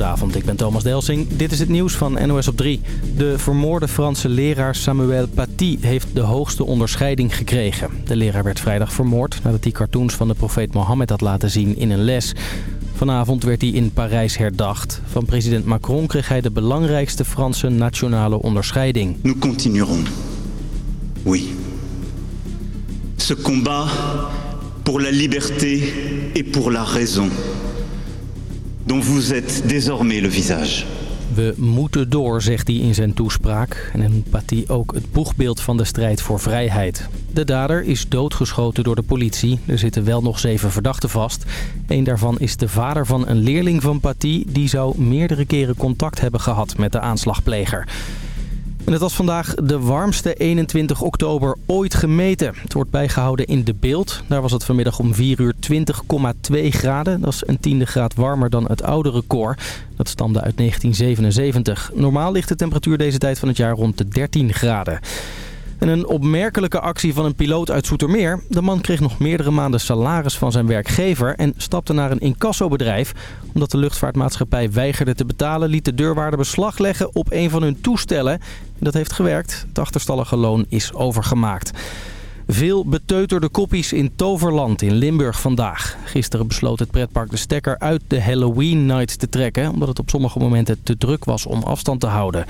Goedenavond, ik ben Thomas Delsing. Dit is het nieuws van NOS op 3. De vermoorde Franse leraar Samuel Paty heeft de hoogste onderscheiding gekregen. De leraar werd vrijdag vermoord nadat hij cartoons van de profeet Mohammed had laten zien in een les. Vanavond werd hij in Parijs herdacht. Van president Macron kreeg hij de belangrijkste Franse nationale onderscheiding. Nous continuerons. Oui. Ce combat pour la liberté et pour la raison dont vous êtes désormais le visage. We moeten door, zegt hij in zijn toespraak. En noemt Paty ook het boegbeeld van de strijd voor vrijheid. De dader is doodgeschoten door de politie. Er zitten wel nog zeven verdachten vast. Een daarvan is de vader van een leerling van Paty. Die zou meerdere keren contact hebben gehad met de aanslagpleger. Het was vandaag de warmste 21 oktober ooit gemeten. Het wordt bijgehouden in De Beeld. Daar was het vanmiddag om 4 uur 20,2 graden. Dat is een tiende graad warmer dan het oude record. Dat stamde uit 1977. Normaal ligt de temperatuur deze tijd van het jaar rond de 13 graden. En een opmerkelijke actie van een piloot uit Soetermeer. De man kreeg nog meerdere maanden salaris van zijn werkgever en stapte naar een incassobedrijf. Omdat de luchtvaartmaatschappij weigerde te betalen, liet de deurwaarder beslag leggen op een van hun toestellen. Dat heeft gewerkt. Het achterstallige loon is overgemaakt. Veel beteuterde koppies in Toverland in Limburg vandaag. Gisteren besloot het pretpark de stekker uit de Halloween Night te trekken... omdat het op sommige momenten te druk was om afstand te houden.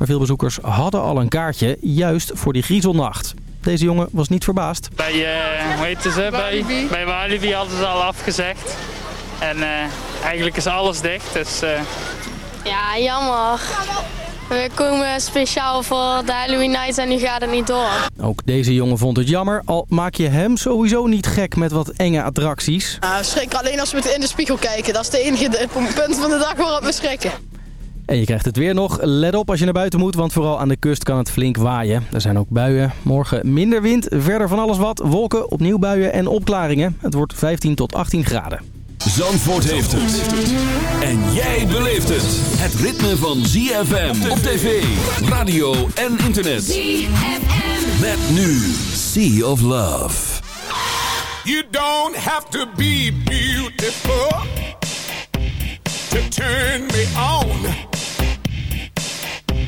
Maar veel bezoekers hadden al een kaartje, juist voor die griezelnacht. Deze jongen was niet verbaasd. Bij, uh, hoe heet ze? Bij, bij Walibi hadden ze al afgezegd. En uh, eigenlijk is alles dicht, dus... Uh... Ja, jammer. We komen speciaal voor de Halloween Night en nu gaat het niet door. Ook deze jongen vond het jammer, al maak je hem sowieso niet gek met wat enge attracties. Nou, schrik alleen als we in de spiegel kijken. Dat is de enige punt van de dag waarop we schrikken. En je krijgt het weer nog. Let op als je naar buiten moet, want vooral aan de kust kan het flink waaien. Er zijn ook buien. Morgen minder wind, verder van alles wat. Wolken, opnieuw buien en opklaringen. Het wordt 15 tot 18 graden. Zandvoort heeft het. En jij beleeft het. Het ritme van ZFM op tv, radio en internet. ZFM. Met nu Sea of Love. You don't have to be beautiful to turn me on.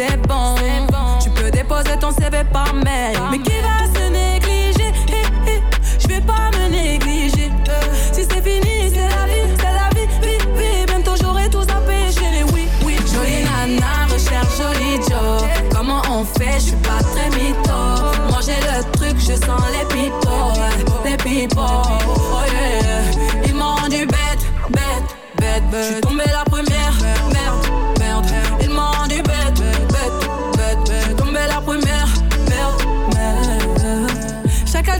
c'est bon. Tu peux déposer ton CV par mail. Mais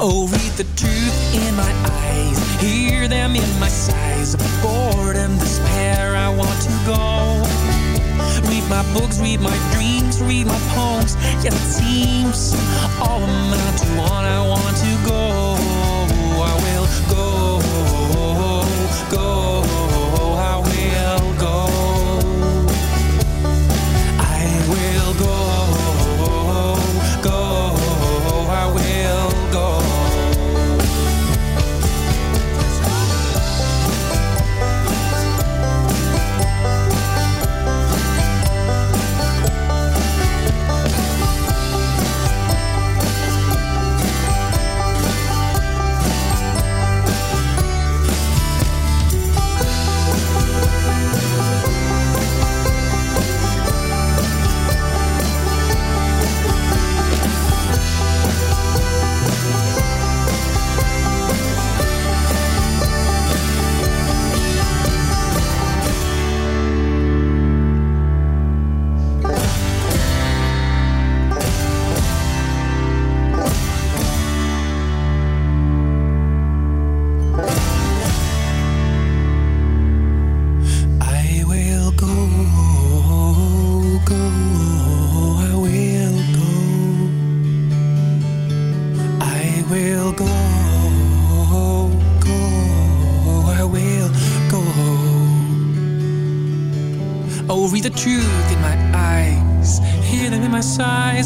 Oh, read the truth in my eyes, hear them in my sighs. Boredom, despair, I want to go. Read my books, read my dreams, read my poems. Yet it seems all amount to one. I want to go. I will go, go.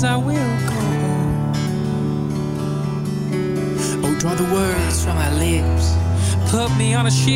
I will go. Oh, draw the words from my lips, put me on a ship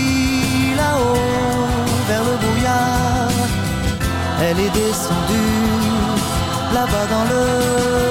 vers le brouillard. Elle est descendue là-bas dans le